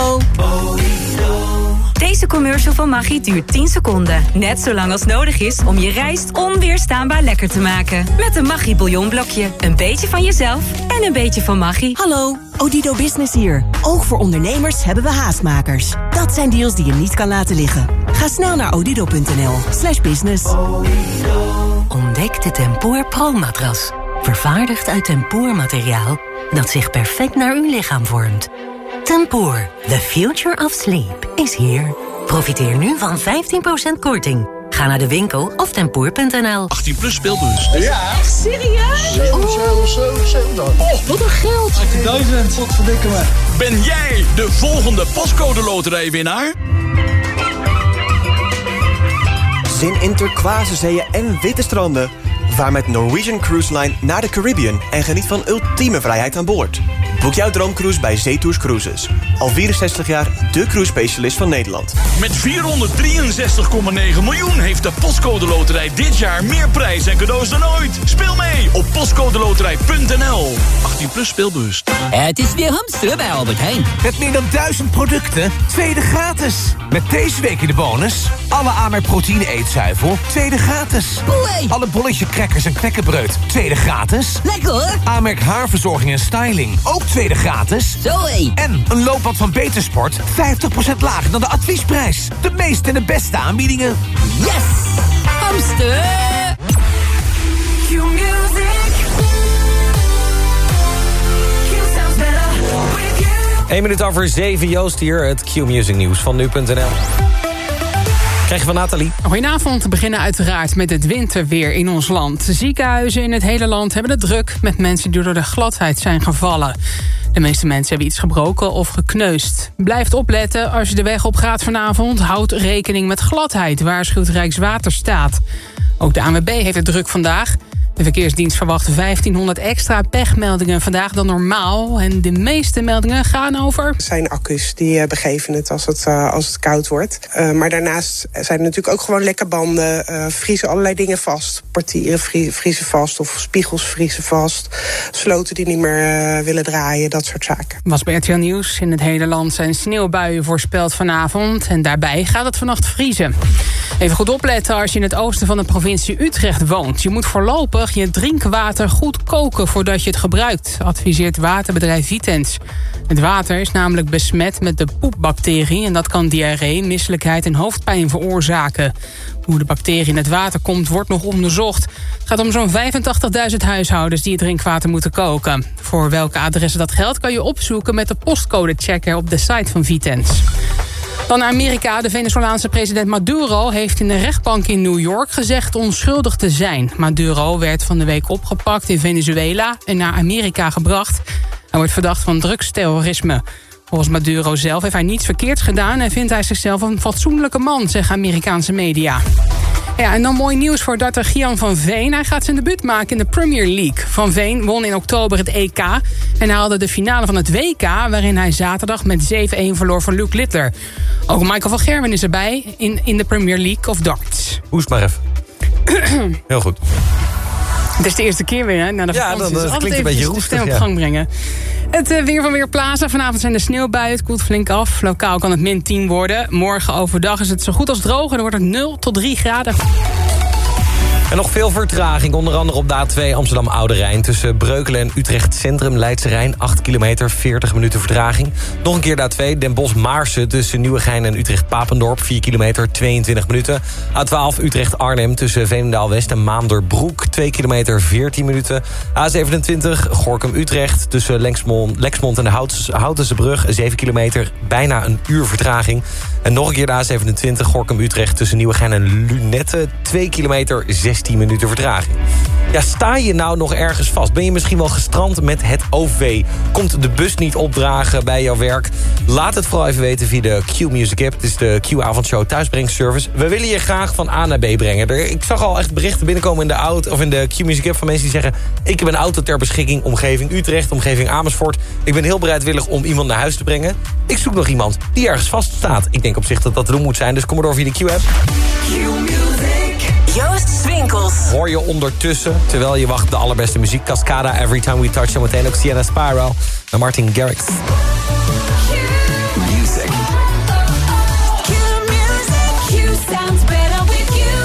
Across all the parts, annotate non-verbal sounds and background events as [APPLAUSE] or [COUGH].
Odido. Deze commercial van Maggi duurt 10 seconden. Net zo lang als nodig is om je rijst onweerstaanbaar lekker te maken. Met een Maggi bouillonblokje. Een beetje van jezelf en een beetje van Maggi. Hallo, Odido Business hier. Ook voor ondernemers hebben we haastmakers. Dat zijn deals die je niet kan laten liggen. Ga snel naar odido.nl slash business. Ontdek de Tempoor Pro-matras. Vervaardigd uit tempoormateriaal dat zich perfect naar uw lichaam vormt. Tempoor, the future of sleep, is here. Profiteer nu van 15% korting. Ga naar de winkel of tempoor.nl. 18 plus speelbus. Ja. Echt serieus? 7, 7, 7, 7 Oh, wat een geld. 18.000. Wat verdikken me. Ben jij de volgende pascode loterijwinnaar? Zin in turquoise zeeën en witte stranden. Vaar met Norwegian Cruise Line naar de Caribbean en geniet van ultieme vrijheid aan boord. Boek jouw droomcruise bij Zetours Cruises. Al 64 jaar de cruise specialist van Nederland. Met 463,9 miljoen heeft de Postcode Loterij dit jaar meer prijs en cadeaus dan ooit. Speel mee op postcodeloterij.nl. 18 plus speelbus. Het is weer hamsteren bij Albert Heijn. Met meer dan duizend producten, tweede gratis. Met deze week in de bonus... alle Amerk proteïne eetzuivel, tweede gratis. Alle bolletje crackers en knekkenbreud, tweede gratis. Lekker hoor. Amerk haarverzorging en styling, ook tweede gratis. Zoé. En een loopband van Betersport, 50% lager dan de adviesprijs. De meeste en de beste aanbiedingen. Yes! Hamster! Q-music. Q sounds better with you. 1 minuut over 7, Joost hier, het Q-music nieuws van nu.nl. Krijg je van Nathalie. Goedenavond. We beginnen uiteraard met het winterweer in ons land. Ziekenhuizen in het hele land hebben het druk met mensen die door de gladheid zijn gevallen. De meeste mensen hebben iets gebroken of gekneusd. Blijf opletten als je de weg op gaat vanavond. Houd rekening met gladheid, waarschuwt Rijkswaterstaat. Ook de ANWB heeft het druk vandaag. De verkeersdienst verwacht 1500 extra pechmeldingen vandaag dan normaal. En de meeste meldingen gaan over... zijn accu's, die uh, begeven het als het, uh, als het koud wordt. Uh, maar daarnaast zijn er natuurlijk ook gewoon lekke banden. vriezen allerlei dingen vast. Partieren vriezen vast of spiegels vriezen vast. Sloten die niet meer willen draaien, dat soort zaken. Was bij RTL Nieuws. In het hele land zijn sneeuwbuien voorspeld vanavond. En daarbij gaat het vannacht vriezen. Even goed opletten als je in het oosten van de provincie Utrecht woont. Je moet voorlopig je drinkwater goed koken voordat je het gebruikt, adviseert waterbedrijf Vitens. Het water is namelijk besmet met de poepbacterie en dat kan diarree, misselijkheid en hoofdpijn veroorzaken. Hoe de bacterie in het water komt, wordt nog onderzocht. Het gaat om zo'n 85.000 huishoudens die het drinkwater moeten koken. Voor welke adressen dat geldt kan je opzoeken met de postcode-checker op de site van Vitens. Dan Amerika. De Venezolaanse president Maduro heeft in de rechtbank in New York gezegd onschuldig te zijn. Maduro werd van de week opgepakt in Venezuela en naar Amerika gebracht. Hij wordt verdacht van drugsterrorisme. Volgens Maduro zelf heeft hij niets verkeerds gedaan... en vindt hij zichzelf een fatsoenlijke man, zeggen Amerikaanse media. Ja, en dan mooi nieuws voor darter Gian van Veen. Hij gaat zijn debuut maken in de Premier League. Van Veen won in oktober het EK en haalde de finale van het WK... waarin hij zaterdag met 7-1 verloor van Luke Littler. Ook Michael van Gerwen is erbij in, in de Premier League of Darts. Hoest maar even. [CLEARS THROAT] Heel goed. Het is de eerste keer weer, hè? Na de ja, dan, Dus dat klinkt een beetje roestig. stem op gang brengen. Het uh, weer van Weerplaza. Vanavond zijn de sneeuwbuien. Het koelt flink af. Lokaal kan het min 10 worden. Morgen overdag is het zo goed als droog. En dan wordt het 0 tot 3 graden. En nog veel vertraging, onder andere op de A2 Amsterdam-Oude Rijn... tussen Breukelen en Utrecht Centrum, Leidse Rijn... 8 kilometer, 40 minuten vertraging. Nog een keer de A2, Den Bosch-Maarsen... tussen Nieuwegein en Utrecht-Papendorp, 4 kilometer, 22 minuten. A12 Utrecht-Arnhem tussen Veenendaal-West en Maanderbroek... 2 kilometer, 14 minuten. A27 Gorkum-Utrecht tussen Lexmond, Lexmond en de Houtens- Houtense Brug... 7 kilometer, bijna een uur vertraging. En nog een keer de A27 Gorkum-Utrecht tussen Nieuwegein en Lunette... 2 kilometer, 16 minuten vertraging. Ja, sta je nou nog ergens vast? Ben je misschien wel gestrand met het OV? Komt de bus niet opdragen bij jouw werk? Laat het vooral even weten via de Q-Music app. Het is de Q-avondshow thuisbrengservice. We willen je graag van A naar B brengen. Ik zag al echt berichten binnenkomen in de, auto, of in de Q-Music app... van mensen die zeggen... ik heb een auto ter beschikking, omgeving Utrecht, omgeving Amersfoort. Ik ben heel bereidwillig om iemand naar huis te brengen. Ik zoek nog iemand die ergens vast staat. Ik denk op zich dat dat te doen moet zijn, dus kom maar door via de Q-app. Joost Swinkels. Hoor je ondertussen, terwijl je wacht, de allerbeste muziek. Cascada, Every Time We Touch. En meteen ook Sienna Spyro en Martin Garrix. Music. Q sounds better with you.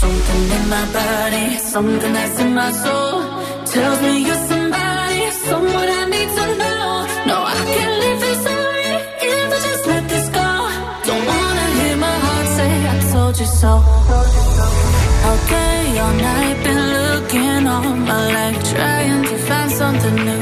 Something in my body, something that's in my soul tells me you're somebody, someone I need to know. No, I can't live this sorry if I just let this go. Don't wanna hear my heart say I told you so. Looking all my life, trying to find something new.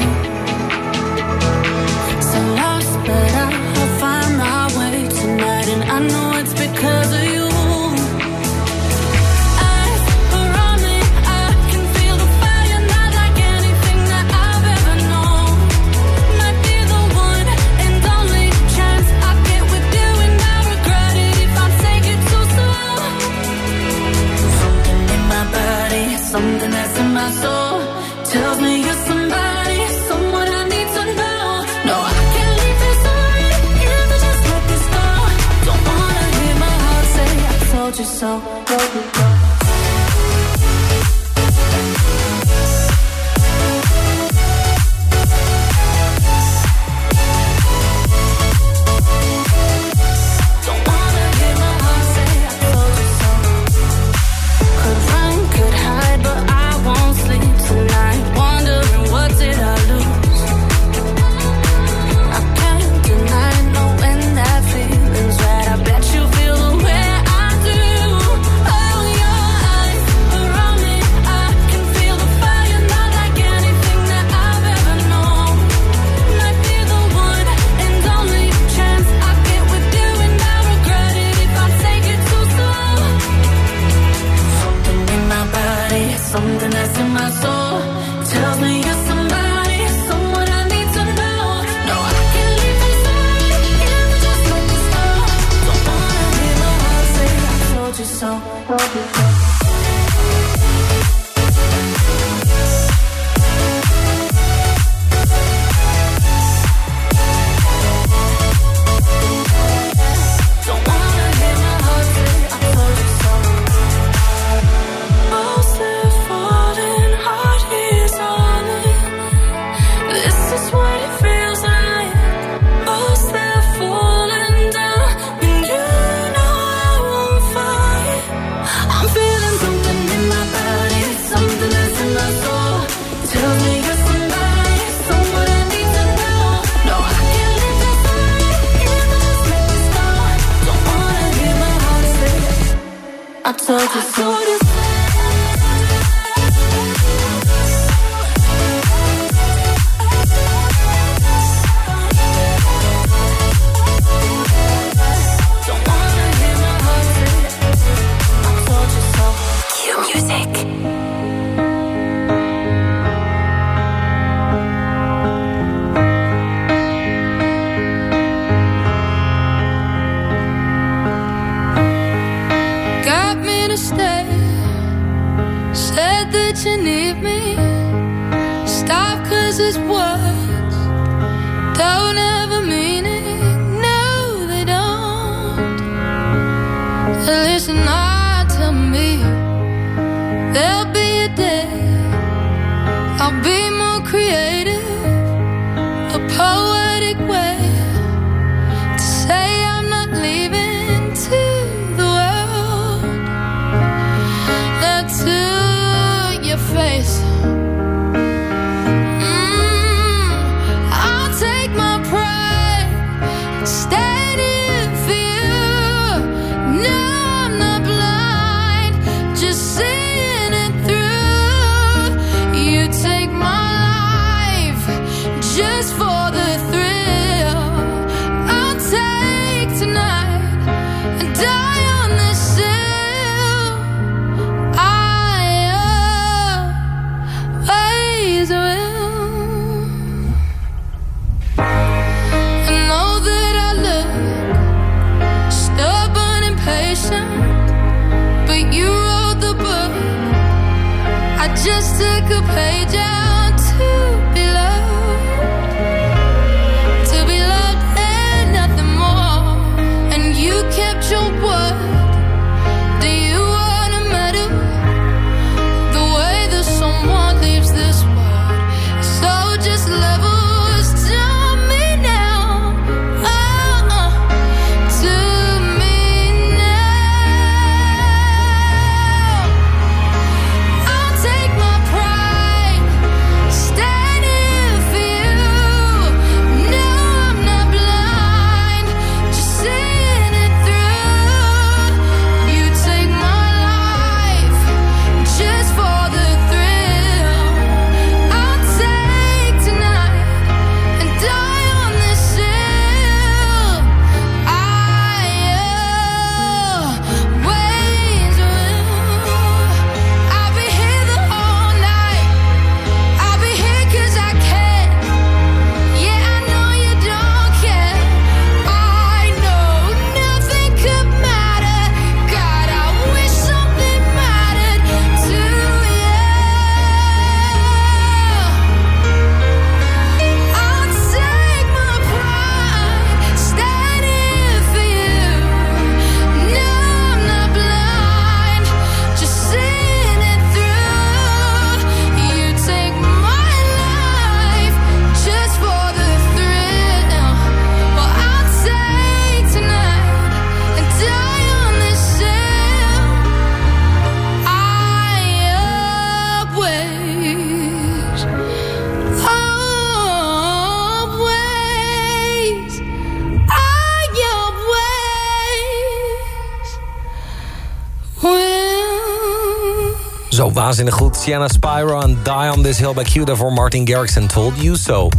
Waanzinnig goed. Sienna Spyro en Die on This Hill bij Q. Daarvoor Martin Garrix en Told You So.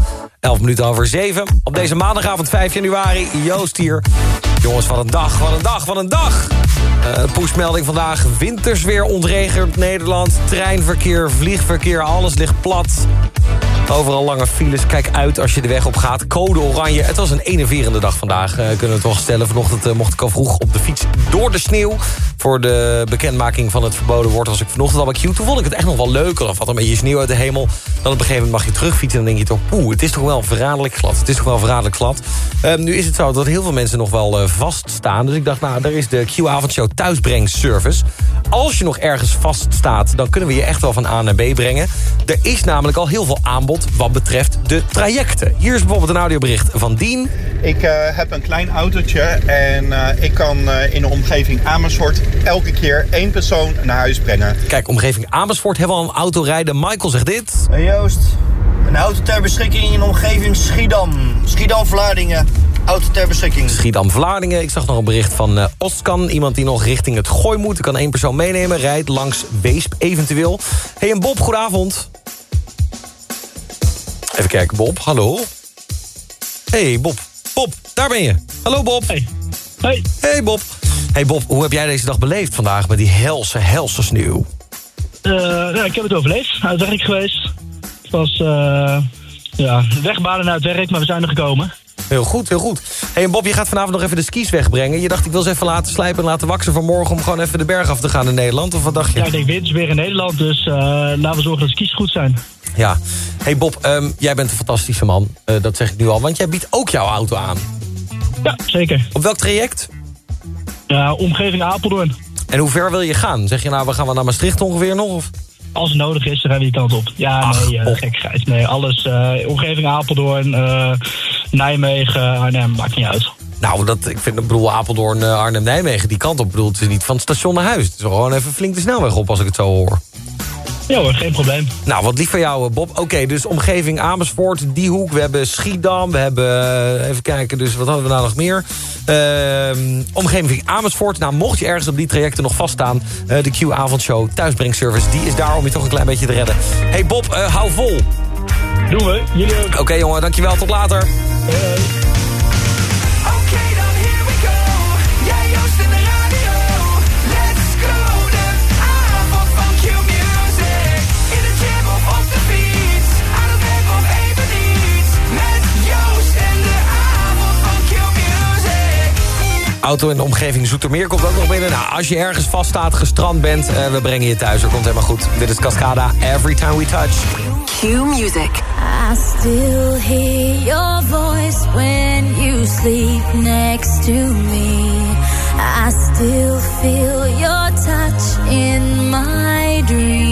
11 minuten over 7. Op deze maandagavond 5 januari. Joost hier. Jongens, wat een dag, wat een dag, wat een dag. Uh, pushmelding vandaag. Wintersweer ontregent Nederland. Treinverkeer, vliegverkeer, alles ligt plat. Overal lange files. Kijk uit als je de weg op gaat. Code oranje. Het was een enerverende dag vandaag, uh, kunnen we toch stellen. Vanochtend uh, mocht ik al vroeg op de fiets door de sneeuw. Voor de bekendmaking van het verboden woord was ik vanochtend al Q. Toen vond ik het echt nog wel leuker. Of wat een beetje sneeuw uit de hemel. Dan op een gegeven moment mag je terugfietsen. En dan denk je toch, poeh, het is toch wel verraderlijk glad. Het is toch wel verraderlijk glad. Uh, nu is het zo dat heel veel mensen nog wel vaststaan. Dus ik dacht, nou, daar is de Q-avondshow thuisbrengservice. Als je nog ergens vaststaat, dan kunnen we je echt wel van A naar B brengen. Er is namelijk al heel veel aanbod wat betreft de trajecten. Hier is bijvoorbeeld een audiobericht van Dien. Ik uh, heb een klein autootje en uh, ik kan uh, in de omgeving Amersfoort elke keer één persoon naar huis brengen. Kijk, omgeving Amersfoort hebben we al een auto rijden. Michael zegt dit. Hey Joost, een auto ter beschikking in de omgeving Schiedam. Schiedam-Vlaardingen. Auto ter beschikking. Schiedam-Vlaardingen. Ik zag nog een bericht van uh, Ostkan. Iemand die nog richting het gooi moet. Ik kan één persoon meenemen. Rijdt langs Weesp eventueel. hey, en Bob, goedenavond. Even kijken, Bob. Hallo. hey, Bob. Bob, daar ben je. Hallo, Bob. Hey. Hey. Hey, Bob. hey, Bob, hoe heb jij deze dag beleefd vandaag met die helse, helse sneeuw? Uh, ja, ik heb het overleefd. Uit werk geweest. Het was uh, ja, wegbaden naar het werk, maar we zijn er gekomen. Heel goed, heel goed. Hey, Bob, je gaat vanavond nog even de skis wegbrengen. Je dacht, ik wil ze even laten slijpen en laten waksen voor morgen... om gewoon even de berg af te gaan in Nederland, of wat dacht je? Ja, ik denk, winter is weer in Nederland, dus uh, laten we zorgen dat de skis goed zijn. Ja. hey Bob, um, jij bent een fantastische man. Uh, dat zeg ik nu al, want jij biedt ook jouw auto aan. Ja, zeker. Op welk traject? Ja, omgeving Apeldoorn. En hoe ver wil je gaan? Zeg je nou, we gaan we naar Maastricht ongeveer nog? Of? Als het nodig is, dan gaan we die kant op. Ja, Ach, nee, uh, gekkigheid. Nee, alles. Uh, omgeving Apeldoorn, uh, Nijmegen, Arnhem, maakt niet uit. Nou, dat, ik vind, ik bedoel, Apeldoorn, Arnhem, Nijmegen, die kant op. bedoel, het is niet van het station naar huis. Het is gewoon even flink de snelweg op als ik het zo hoor. Ja hoor, geen probleem. Nou, wat lief van jou, Bob. Oké, okay, dus omgeving Amersfoort, die hoek. We hebben Schiedam, we hebben... Even kijken, dus wat hadden we nou nog meer? Uh, omgeving Amersfoort. Nou, mocht je ergens op die trajecten nog vaststaan... Uh, de Q-avondshow Thuisbrengservice, die is daar om je toch een klein beetje te redden. hey Bob, uh, hou vol. Doen we, jullie ook. Oké okay, jongen, dankjewel, tot later. Hey. Auto in de omgeving Zoetermeer komt ook nog binnen. Nou, als je ergens vaststaat, gestrand bent, uh, we brengen je thuis. Er komt helemaal goed. Dit is Cascada, Every Time We Touch. Q Music. I still hear your voice when you sleep next to me. I still feel your touch in my dream.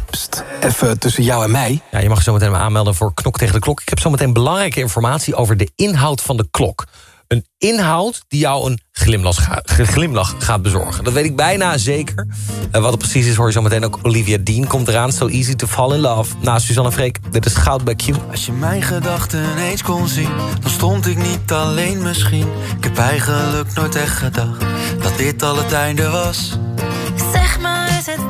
Even tussen jou en mij. Ja, je mag je zo meteen aanmelden voor Knok tegen de Klok. Ik heb zometeen belangrijke informatie over de inhoud van de klok. Een inhoud die jou een glimlach, ga- glimlach gaat bezorgen. Dat weet ik bijna zeker. Eh, wat het precies is hoor je zo meteen ook. Olivia Dean komt eraan. So easy to fall in love. Naast Suzanne Freek. Dit is Goud bij Q. Als je mijn gedachten eens kon zien, dan stond ik niet alleen misschien. Ik heb eigenlijk nooit echt gedacht dat dit al het einde was. Zeg maar, is het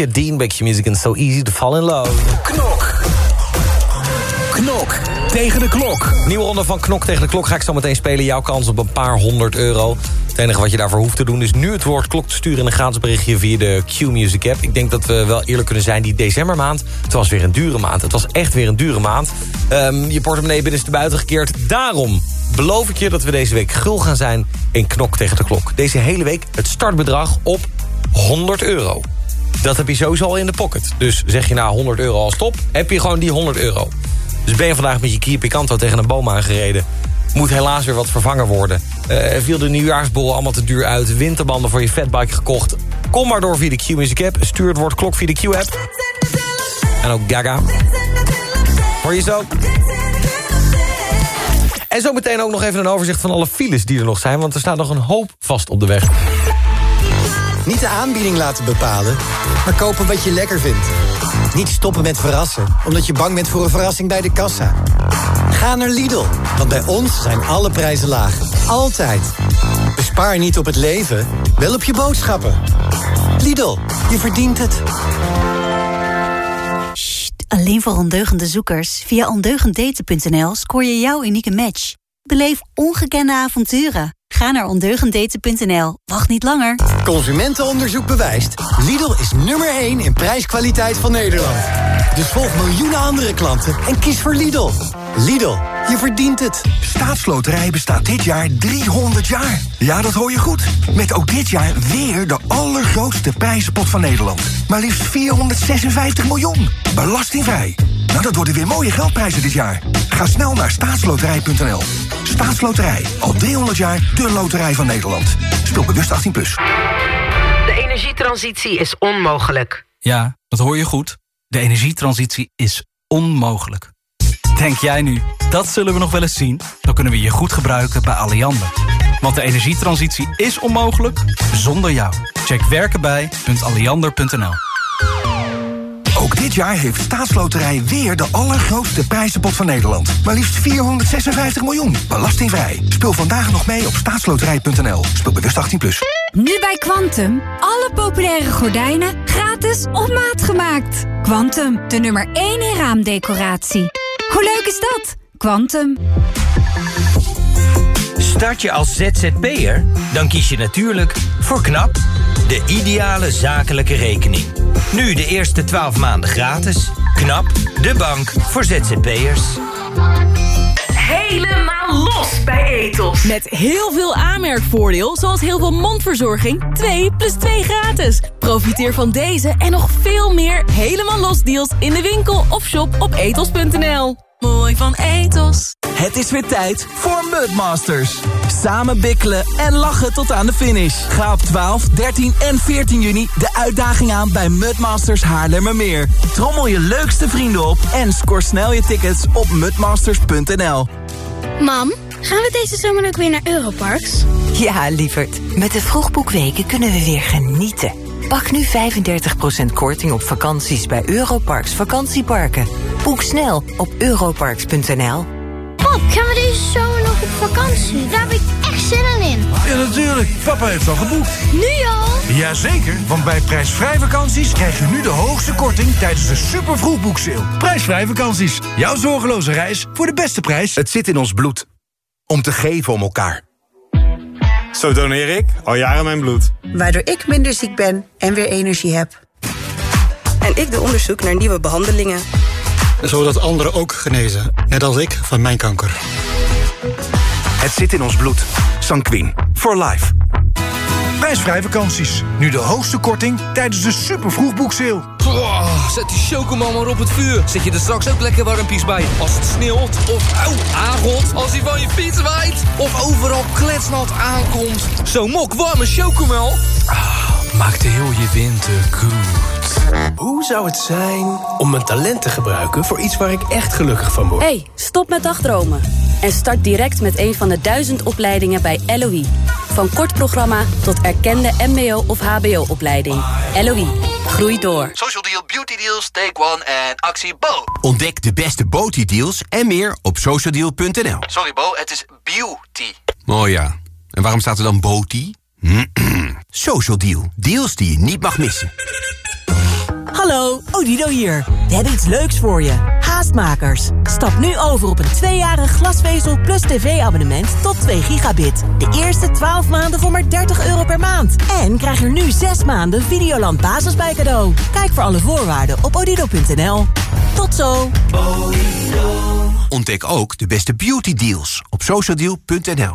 Olivia Dean music and so easy to fall in love. Knok. Knok tegen de klok. Nieuwe ronde van Knok tegen de klok ga ik zo meteen spelen. Jouw kans op een paar honderd euro. Het enige wat je daarvoor hoeft te doen is nu het woord klok te sturen... in een graadsberichtje via de Q-Music app. Ik denk dat we wel eerlijk kunnen zijn, die decembermaand... het was weer een dure maand. Het was echt weer een dure maand. Ehm, je portemonnee binnen te buiten gekeerd. Daarom beloof ik je dat we deze week gul gaan zijn... in Knok tegen de klok. Deze hele week het startbedrag op 100 euro dat heb je sowieso al in de pocket. Dus zeg je na 100 euro al stop, heb je gewoon die 100 euro. Dus ben je vandaag met je Kia Picanto tegen een boom aangereden... moet helaas weer wat vervangen worden. Eh, viel de nieuwjaarsbol allemaal te duur uit... winterbanden voor je fatbike gekocht. Kom maar door via de Q-Music app. Stuur het woord klok via de Q-app. En ook Gaga. Hoor je zo? En zo meteen ook nog even een overzicht van alle files die er nog zijn... want er staat nog een hoop vast op de weg. Niet de aanbieding laten bepalen, maar kopen wat je lekker vindt. Niet stoppen met verrassen, omdat je bang bent voor een verrassing bij de kassa. Ga naar Lidl, want bij ons zijn alle prijzen laag. Altijd. Bespaar niet op het leven, wel op je boodschappen. Lidl, je verdient het. Alleen voor ondeugende zoekers. Via ondeugenddaten.nl scoor je jouw unieke match. Beleef ongekende avonturen. Ga naar ondeugenddaten.nl. Wacht niet langer. Consumentenonderzoek bewijst. Lidl is nummer 1 in prijskwaliteit van Nederland. Dus volg miljoenen andere klanten en kies voor Lidl. Lidl, je verdient het. Staatsloterij bestaat dit jaar 300 jaar. Ja, dat hoor je goed. Met ook dit jaar weer de allergrootste prijzenpot van Nederland. Maar liefst 456 miljoen. Belastingvrij. Nou, dat worden weer mooie geldprijzen dit jaar. Ga snel naar staatsloterij.nl. Staatsloterij. Al 300 jaar de loterij van Nederland. Speel bewust 18+. Plus. De energietransitie is onmogelijk. Ja, dat hoor je goed. De energietransitie is onmogelijk. Denk jij nu, dat zullen we nog wel eens zien? Dan kunnen we je goed gebruiken bij Alliander. Want de energietransitie is onmogelijk zonder jou. Check werkenbij.alliander.nl Ook dit jaar heeft Staatsloterij weer de allergrootste prijzenpot van Nederland. Maar liefst 456 miljoen. Belastingvrij. Speel vandaag nog mee op staatsloterij.nl. Speel bewust 18+. Plus. Nu bij Quantum. Alle populaire gordijnen gratis op maat gemaakt. Quantum, de nummer 1 in raamdecoratie. Hoe leuk is dat? Quantum. Start je als ZZP'er? Dan kies je natuurlijk voor KNAP, de ideale zakelijke rekening. Nu de eerste 12 maanden gratis. KNAP, de bank voor ZZP'ers. Helemaal los bij Etos. Met heel veel aanmerkvoordeel, zoals heel veel mondverzorging. 2 plus 2 gratis. Profiteer van deze en nog veel meer helemaal los deals in de winkel of shop op etos.nl. Mooi van Etos. Het is weer tijd voor Mudmasters. Samen bikkelen en lachen tot aan de finish. Ga op 12, 13 en 14 juni de uitdaging aan bij Mudmasters Haarlemmermeer. Trommel je leukste vrienden op en score snel je tickets op mudmasters.nl. Mam, gaan we deze zomer ook weer naar Europarks? Ja, lieverd. Met de vroegboekweken kunnen we weer genieten. Pak nu 35% korting op vakanties bij Europarks vakantieparken. Boek snel op europarks.nl. Pap, gaan we deze zomer nog op vakantie? Daar heb ik echt zin in. Ja, natuurlijk. Papa heeft al geboekt. Nu al? Jazeker, want bij prijsvrij vakanties krijg je nu de hoogste korting tijdens de super vroegboekseil. Prijsvrij vakanties. Jouw zorgeloze reis voor de beste prijs. Het zit in ons bloed. Om te geven om elkaar. Zo doneer ik al jaren mijn bloed. Waardoor ik minder ziek ben en weer energie heb. En ik doe onderzoek naar nieuwe behandelingen. Zodat anderen ook genezen. Net als ik van mijn kanker. Het zit in ons bloed. Sanquin. For life. Prijsvrij vakanties. Nu de hoogste korting tijdens de super vroegboekseil. Oh, zet die chocomel maar op het vuur. Zet je er straks ook lekker warmpies bij. Als het sneeuwt of auw, aangot. Als hij van je fiets waait. Of overal kletsnat aankomt. Zo'n mok warme chocomel. Ah, maakt heel je winter goed. Hoe zou het zijn om mijn talent te gebruiken voor iets waar ik echt gelukkig van word? hey, stop met dagdromen. En start direct met een van de duizend opleidingen bij LOE. Van kort programma tot erkende mbo- of hbo-opleiding. LOE, groei door. Social Deal, Beauty Deals, Take One en actie Bo. Ontdek de beste beauty deals en meer op socialdeal.nl. Sorry Bo, het is beauty. Oh ja, en waarom staat er dan beauty? [CLEARS THROAT] Social Deal, deals die je niet mag missen. Hallo, Odido hier. We hebben iets leuks voor je. Haastmakers. Stap nu over op een tweejarig glasvezel plus tv-abonnement tot 2 gigabit. De eerste 12 maanden voor maar 30 euro per maand. En krijg er nu 6 maanden Videoland Basis bij cadeau. Kijk voor alle voorwaarden op odido.nl. Tot zo. Ontdek ook de beste beauty deals op socialdeal.nl.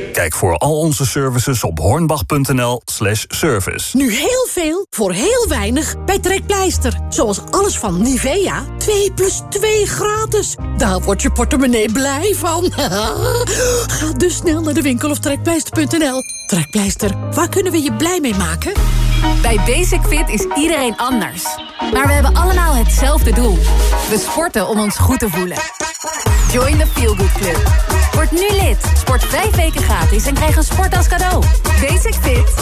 Kijk voor al onze services op hornbach.nl slash service. Nu heel veel voor heel weinig bij Trekpleister. Zoals alles van Nivea. 2 plus 2 gratis. Daar wordt je portemonnee blij van. [LAUGHS] Ga dus snel naar de winkel of trekpleister.nl. Trekpleister, waar kunnen we je blij mee maken? Bij Basic Fit is iedereen anders. Maar we hebben allemaal hetzelfde doel. We sporten om ons goed te voelen. Join the Feel Good Club. Word nu lid. Sport vijf weken gratis en krijg een sport als cadeau. Basic Fit.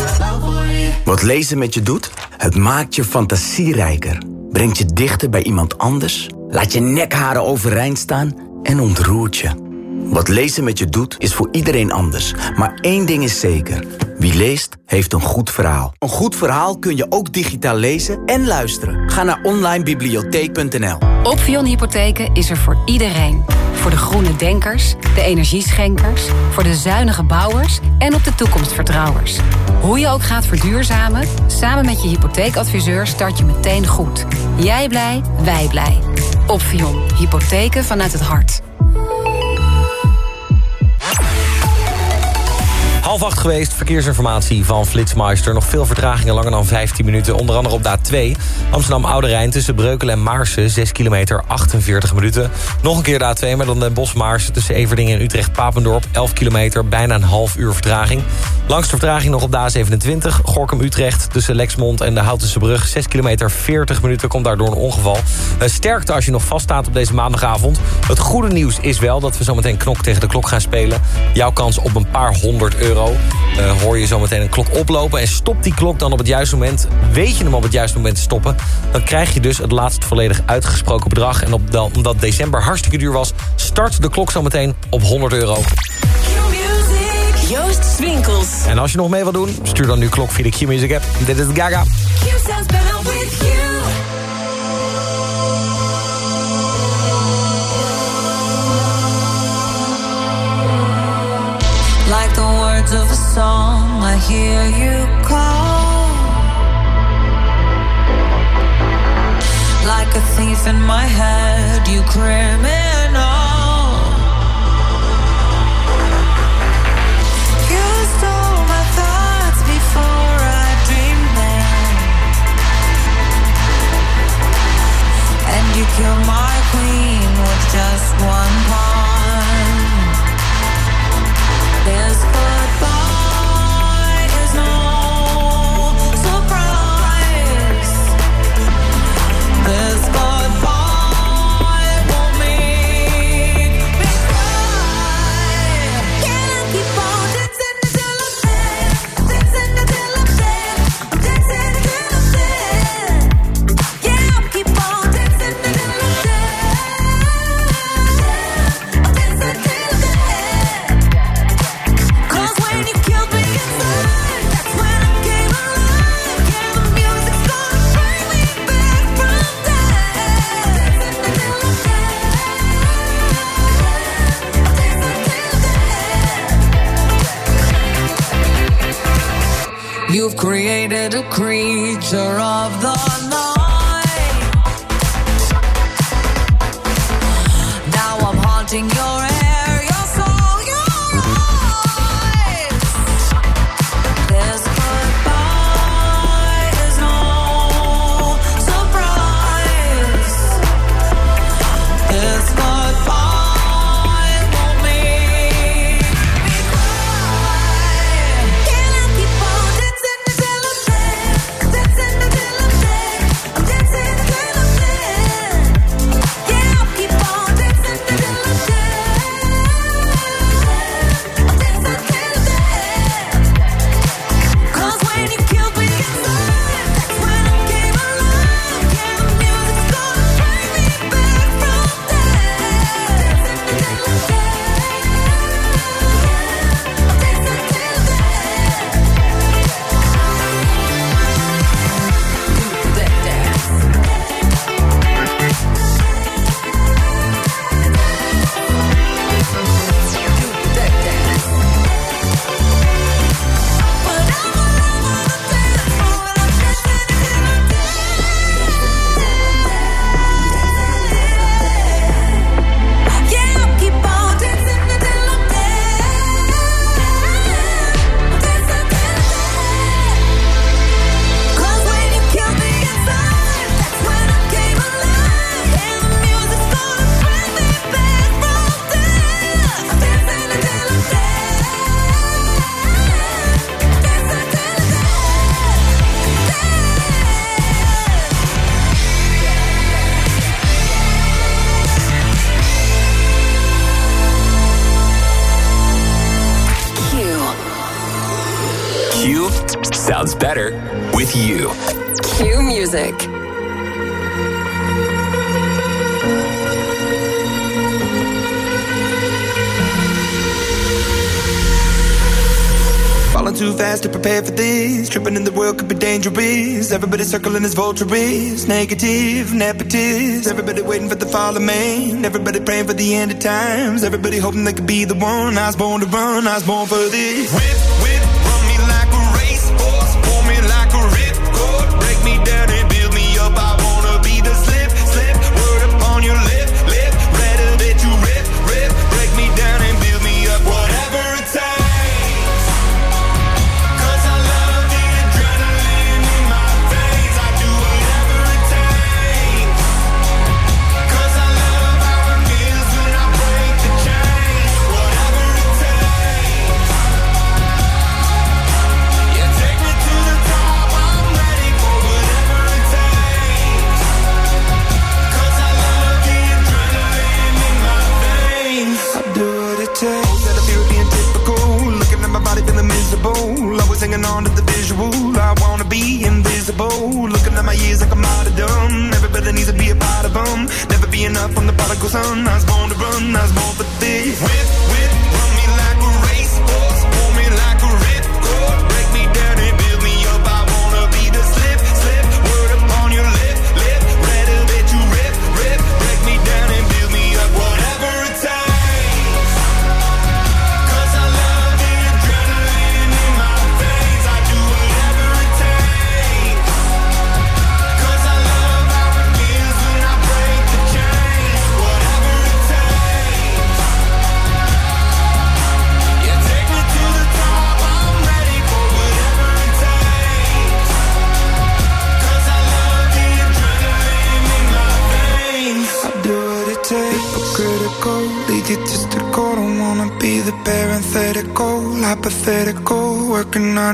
Wat lezen met je doet? Het maakt je fantasierijker. Brengt je dichter bij iemand anders. Laat je nekharen overeind staan en ontroert je. Wat lezen met je doet, is voor iedereen anders. Maar één ding is zeker. Wie leest, heeft een goed verhaal. Een goed verhaal kun je ook digitaal lezen en luisteren. Ga naar onlinebibliotheek.nl Opvion Hypotheken is er voor iedereen. Voor de groene denkers, de energieschenkers... voor de zuinige bouwers en op de toekomstvertrouwers. Hoe je ook gaat verduurzamen... samen met je hypotheekadviseur start je meteen goed. Jij blij, wij blij. Opvion. Hypotheken vanuit het hart. Half acht geweest, verkeersinformatie van Flitsmeister. Nog veel vertragingen langer dan 15 minuten. Onder andere op de A2. Amsterdam Oude Rijn tussen Breukelen en Maarsen. 6 kilometer, 48 minuten. Nog een keer de A2, maar dan de Bos Maarsen tussen Everdingen en Utrecht-Papendorp. 11 kilometer, bijna een half uur vertraging. Langste vertraging nog op de A27. Gorkum-Utrecht tussen Lexmond en de Houtense Brug. 6 kilometer, 40 minuten, komt daardoor een ongeval. Uh, sterkte als je nog vaststaat op deze maandagavond. Het goede nieuws is wel dat we zometeen knok tegen de klok gaan spelen. Jouw kans op een paar honderd euro uh, hoor je zometeen een klok oplopen. En stopt die klok dan op het juiste moment. Weet je hem op het juiste moment te stoppen. Dan krijg je dus het laatst volledig uitgesproken bedrag. En op dan, omdat december hartstikke duur was... start de klok zometeen op 100 euro. Joost Swinkels. En als je nog mee wil doen, stuur dan nu klok via de Q-Music app. Dit is Gaga. Song, I hear you call. Like a thief in my head, you criminal. negative, nepotist. Everybody waiting for the fall of man. Everybody praying for the end of times. Everybody hoping they could be the one. I was born to run, I was born for this.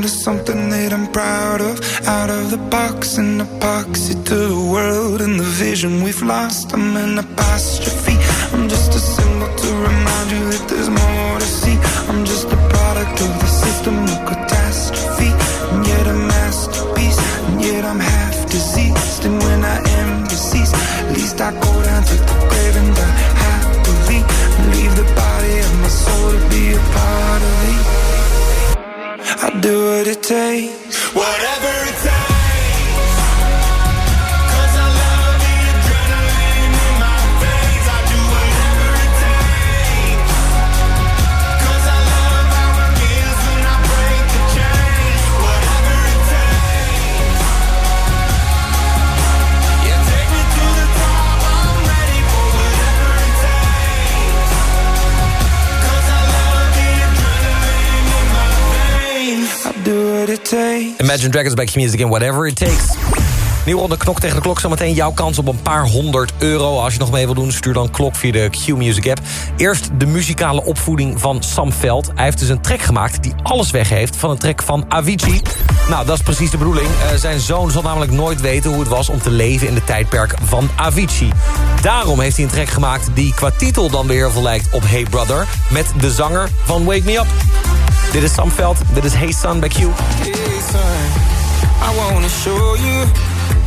into something they. And Dragons by Key Music and whatever it takes. Nieuw ronde knok tegen de klok. Zometeen jouw kans op een paar honderd euro. Als je nog mee wil doen, stuur dan klok via de Q-Music app. Eerst de muzikale opvoeding van Sam Veld. Hij heeft dus een track gemaakt die alles weg heeft van een track van Avicii. Nou, dat is precies de bedoeling. Eh, zijn zoon zal namelijk nooit weten hoe het was om te leven in de tijdperk van Avicii. Daarom heeft hij een track gemaakt die qua titel dan weer heel veel lijkt op Hey Brother... met de zanger van Wake Me Up. Dit is Sam Veld, dit is Hey Son bij Q. Hey son, I wanna show you...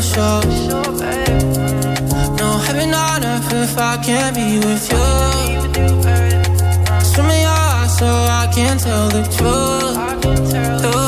Special. No heaven on earth if I can't be with you. Swim in your eyes so I can tell the truth.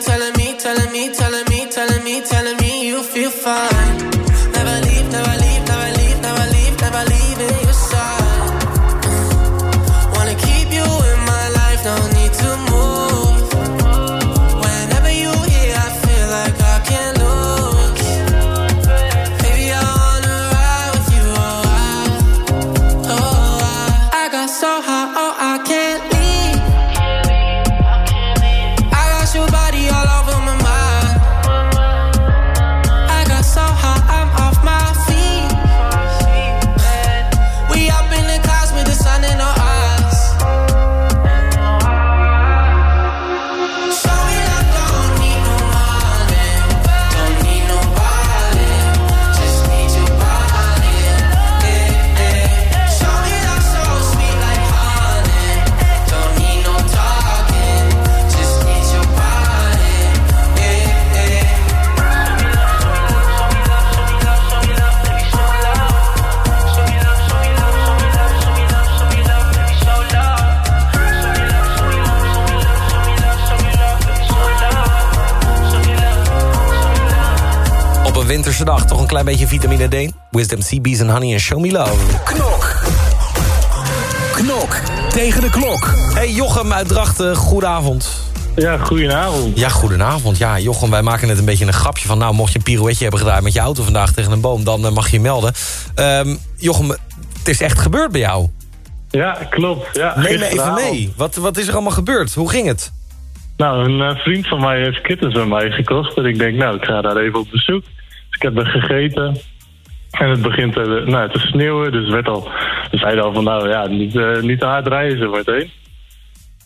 Telling me, telling me, telling me, telling me, telling me, you feel fine. Klein beetje vitamine D. Wisdom CB's en honey en show me love. Knok. Knok tegen de klok. Hey Jochem uit Drachten, goedenavond. Ja, goedenavond. Ja, goedenavond. Ja, Jochem, wij maken net een beetje een grapje van... nou, mocht je een pirouetje hebben gedaan met je auto vandaag tegen een boom... dan eh, mag je je melden. Ehm, Jochem, het is echt gebeurd bij jou. Ja, klopt. Ja, Neem me even mee. Wat, wat is er allemaal gebeurd? Hoe ging het? Nou, een eh, vriend van mij heeft kittens bij mij gekocht. En ik denk, nou, ik ga daar even op bezoek. Ik heb er gegeten. En het begint te, nou, te sneeuwen. Dus werd al, we zeiden al van, nou ja, niet, eh, niet te hard rijden zo meteen.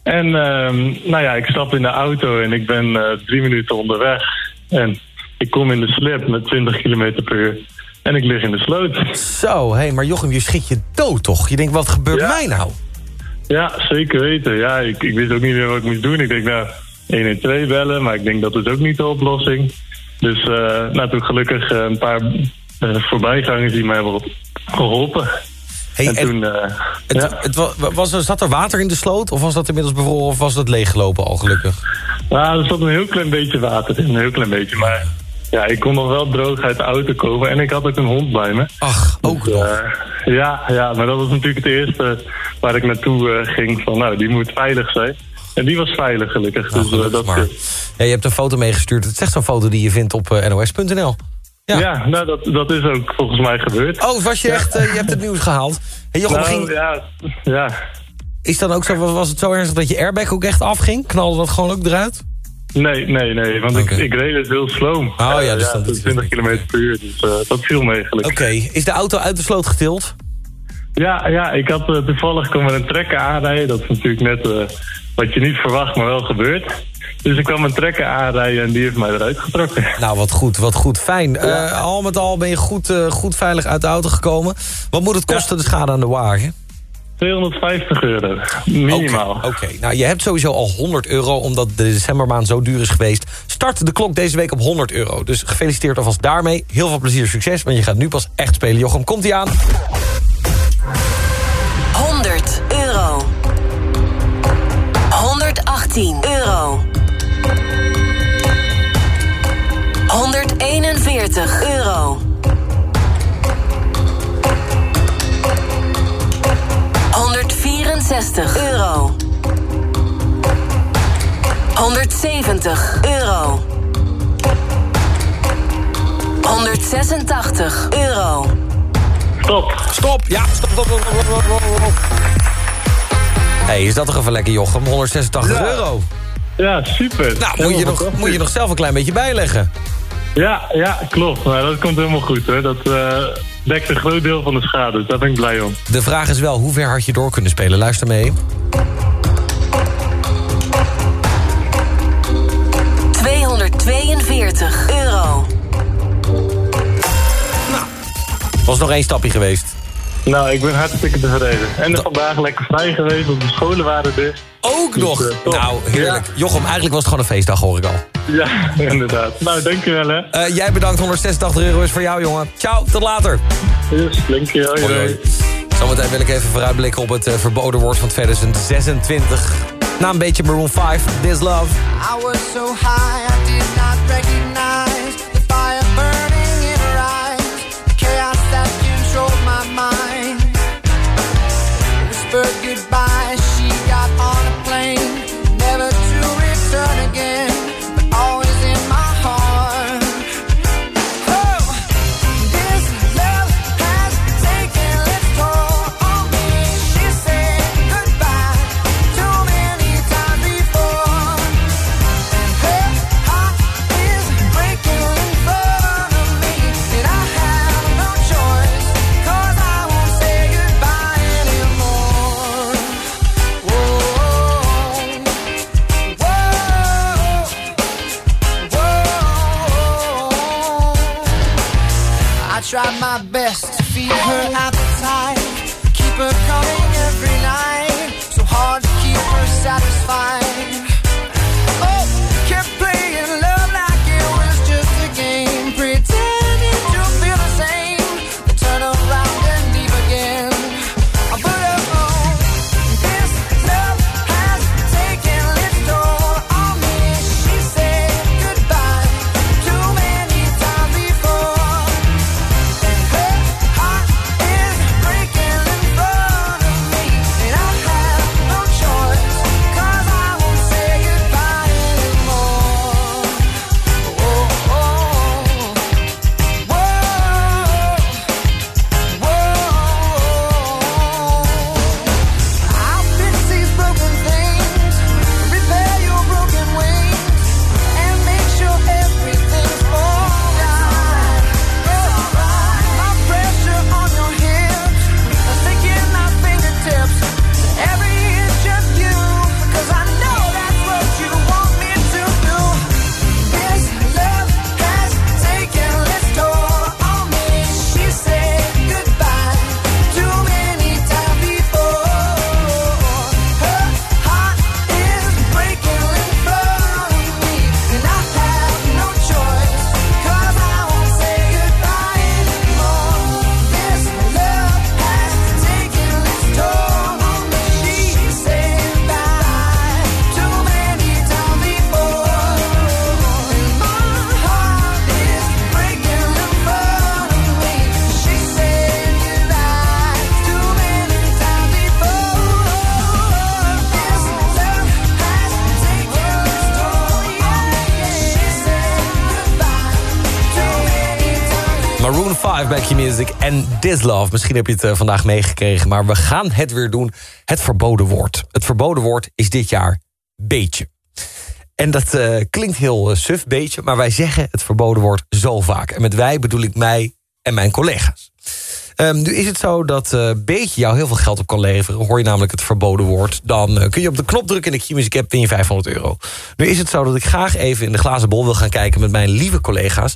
En ehm, nou ja, ik stap in de auto en ik ben eh, drie minuten onderweg. En ik kom in de slip met 20 km per uur. En ik lig in de sloot. Zo, hé, maar Jochem, je schiet je dood toch? Je denkt, wat gebeurt mij nou? Ja, zeker weten. Ja, ik, ik wist ook niet meer wat ik moest doen. Ik denk, nou, 112 bellen, maar ik denk dat is ook niet de oplossing. Dus eh nou, toen gelukkig eh, een paar eh, voorbijgangers die mij hebben geholpen. en, toen, Het, het wa- was, er- zat er water in de sloot? Of was dat inmiddels bevroren? Of was dat leeggelopen al gelukkig? nou, er zat een heel klein beetje water in, een heel klein beetje. Maar ja, ik kon nog wel droog uit de auto komen en ik had ook een hond bij me. Ach, ook nog? ja, ja, maar dat was natuurlijk het eerste waar ik naartoe ging van, nou, die moet veilig zijn. En die was veilig gelukkig. dus, eh, dat, maar. Ja, je hebt een foto meegestuurd. Het is echt zo'n foto die je vindt op eh, nos.nl. Ja, nou, dat, dat is ook volgens mij gebeurd. Oh, was je echt... eh, je hebt het nieuws gehaald. Hey, Jochem, Nou, ging, ja, ja. is dan ook zo, was- het zo ernstig dat je airbag ook echt afging? Knalde dat gewoon ook eruit? Nee, nee, nee, want ik, ik reed het heel sloom. Oh ja, dus dan tot 20 km per uur, dus dat viel mee gelukkig. Oké, is de auto uit de sloot getild? Ja, ja, ik had eh, toevallig kwam er een trekker aanrijden. Dat is natuurlijk net wat je niet verwacht, maar wel gebeurt. Dus ik kwam een trekker aanrijden en die heeft mij eruit getrokken. Nou, wat goed, wat goed. Fijn. Eh, al met al ben je goed, eh, goed veilig uit de auto gekomen. Wat moet het kosten, de schade aan de wagen? 250 euro, minimaal. Oké, nou je hebt sowieso al 100 euro... omdat de decembermaand zo duur is geweest. Start de klok deze week op 100 euro. Dus gefeliciteerd alvast daarmee. Heel veel plezier, succes, want je gaat nu pas echt spelen. Jochem, komt-ie aan? 164 euro. 170 euro. 186 euro. Stop. Stop, ja, stop, stop, stop, stop, stop, stop, stop. hey, is dat toch even lekker, Jochem? 186 Ja. euro. Ja, super. Nou, moet je, nog, moet je nog zelf een klein beetje bijleggen. Ja, ja, klopt. Maar dat komt helemaal goed. Hè. Dat eh, dekt een groot deel van de schade. Dus daar ben ik blij om. De vraag is wel, hoe ver had je door kunnen spelen? Luister mee. 242 euro. Was nog één stapje geweest. Nou, ik ben hartstikke tevreden. En vandaag lekker vrij geweest, want de scholen waren dicht. Ook nog? Dus, eh, nou, heerlijk. Jochem, eigenlijk was het gewoon een feestdag, hoor ik al. Ja, [LAUGHS] inderdaad. Nou, dankjewel hè. Eh, jij bedankt, 186 euro is voor jou, jongen. Ciao, tot later. Yes, dankjewel. Hoi, hoi. Zometeen wil ik even vooruitblikken op het eh, verboden woord van 2026. Na een beetje Maroon 5, This Love. I was so high, I did not recognize bij Q-Music en This Love. Misschien heb je het eh, vandaag meegekregen, maar we gaan het weer doen. Het verboden woord. Het verboden woord is dit jaar beetje. En dat eh, klinkt heel eh, suf, beetje, maar wij zeggen het verboden woord zo vaak. En met wij bedoel ik mij en mijn collega's. Ehm, nu is het zo dat eh Beetje jou heel veel geld op kan leveren. Hoor je namelijk het verboden woord... dan kun je op de knop drukken in de Q-Music app... win je 500 euro. Nu is het zo dat ik graag even in de glazen bol wil gaan kijken... met mijn lieve collega's.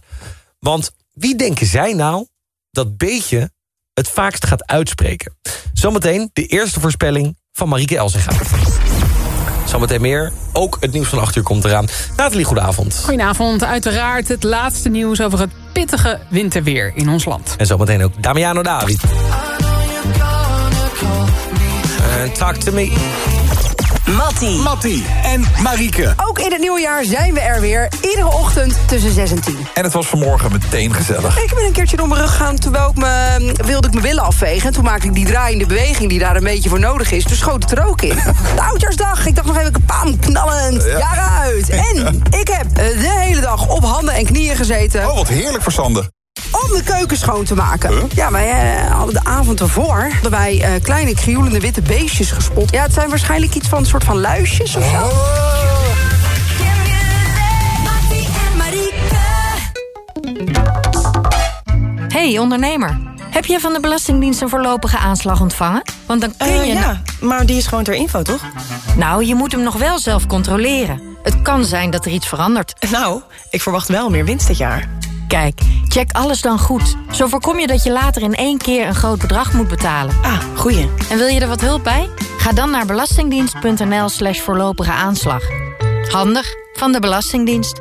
Want wie denken zij nou dat Beetje het vaakst gaat uitspreken? Zometeen de eerste voorspelling van Marieke Elzinga. Zometeen meer. Ook het nieuws van 8 uur komt eraan. Nathalie, goedenavond. Goedenavond, uiteraard het laatste nieuws over het pittige winterweer in ons land. En zometeen ook Damiano David. En talk to me. Mattie. Mattie en Marieke. Ook in het nieuwe jaar zijn we er weer. Iedere ochtend tussen 6 en 10. En het was vanmorgen meteen gezellig. Ik ben een keertje door mijn rug gegaan terwijl ik me, wilde ik mijn billen afvegen. En toen maakte ik die draaiende beweging die daar een beetje voor nodig is. Dus schoot het er ook in. [LAUGHS] De oudjaarsdag. Ik dacht nog even pam, knallend. Ja. Uit. En [LAUGHS] ik heb eh, de hele dag op handen en knieën gezeten. Oh, wat heerlijk voor Sander. Om de keuken schoon te maken. Ja, wij eh, hadden de avond ervoor hadden wij eh, kleine krioelende witte beestjes gespot. Ja, het zijn waarschijnlijk iets van een soort van luisjes of zo. Hey ondernemer, heb je van de Belastingdienst een voorlopige aanslag ontvangen? Want dan kun Eh, je... ja, maar die is gewoon ter info, toch? Nou, je moet hem nog wel zelf controleren. Het kan zijn dat er iets verandert. Nou, ik verwacht wel meer winst dit jaar. Kijk, check alles dan goed. Zo voorkom je dat je later in één keer een groot bedrag moet betalen. Ah, goeie. En wil je er wat hulp bij? Ga dan naar belastingdienst.nl slash voorlopige aanslag. Handig van de Belastingdienst.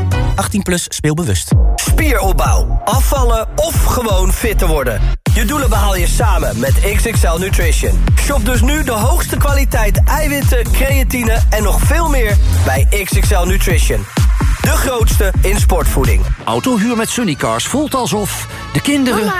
18 plus speelbewust. Spieropbouw, afvallen of gewoon fit te worden. Je doelen behaal je samen met XXL Nutrition. Shop dus nu de hoogste kwaliteit eiwitten, creatine en nog veel meer bij XXL Nutrition. De grootste in sportvoeding. Autohuur met Sunnycars voelt alsof de kinderen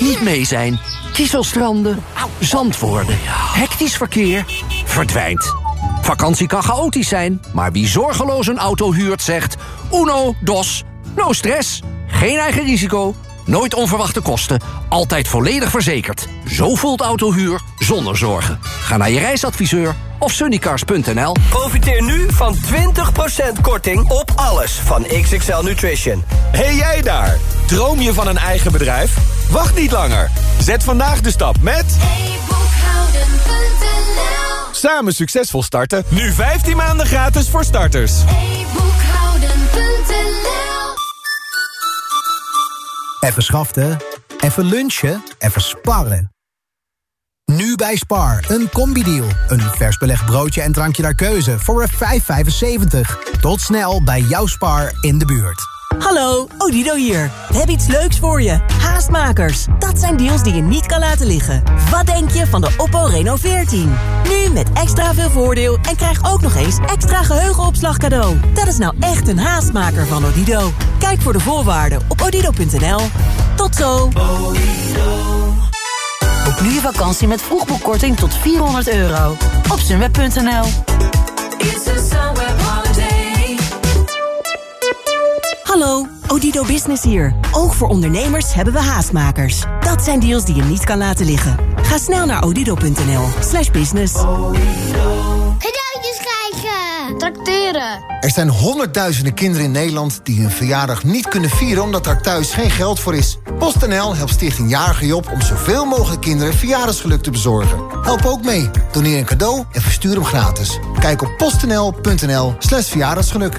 niet mee zijn. Kieselstranden, zand worden, hectisch verkeer, verdwijnt. Vakantie kan chaotisch zijn, maar wie zorgeloos een auto huurt zegt... Uno, dos, no stress, geen eigen risico, nooit onverwachte kosten... altijd volledig verzekerd. Zo voelt autohuur zonder zorgen. Ga naar je reisadviseur of sunnycars.nl. Profiteer nu van 20% korting op alles van XXL Nutrition. Hey jij daar! Droom je van een eigen bedrijf? Wacht niet langer. Zet vandaag de stap met... Samen succesvol starten. Nu 15 maanden gratis voor starters. Even schaften, even lunchen, even sparren. Nu bij Spar, een combi-deal. Een vers belegd broodje en drankje naar keuze voor een 5,75. Tot snel bij jouw Spar in de buurt. Hallo, Odido hier. We hebben iets leuks voor je. Haastmakers. Dat zijn deals die je niet kan laten liggen. Wat denk je van de Oppo Reno 14? Nu met extra veel voordeel en krijg ook nog eens extra geheugenopslag cadeau. Dat is nou echt een haastmaker van Odido. Kijk voor de voorwaarden op odido.nl. Tot zo. Boek nu je vakantie met vroegboekkorting tot 400 euro. Op sunweb.nl Hallo, Odido Business hier. Ook voor ondernemers hebben we haastmakers. Dat zijn deals die je niet kan laten liggen. Ga snel naar odido.nl slash business. Cadeautjes krijgen! Tracteren! Er zijn honderdduizenden kinderen in Nederland die hun verjaardag niet kunnen vieren omdat daar thuis geen geld voor is. PostNL helpt Stichting Jarige Job om zoveel mogelijk kinderen verjaardagsgeluk te bezorgen. Help ook mee. Doneer een cadeau en verstuur hem gratis. Kijk op postnl.nl slash verjaardagsgeluk.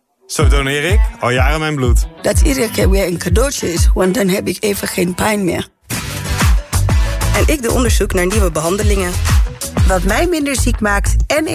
Zo doneer ik al jaren mijn bloed. Dat iedere keer weer een cadeautje is, want dan heb ik even geen pijn meer. En ik doe onderzoek naar nieuwe behandelingen. Wat mij minder ziek maakt en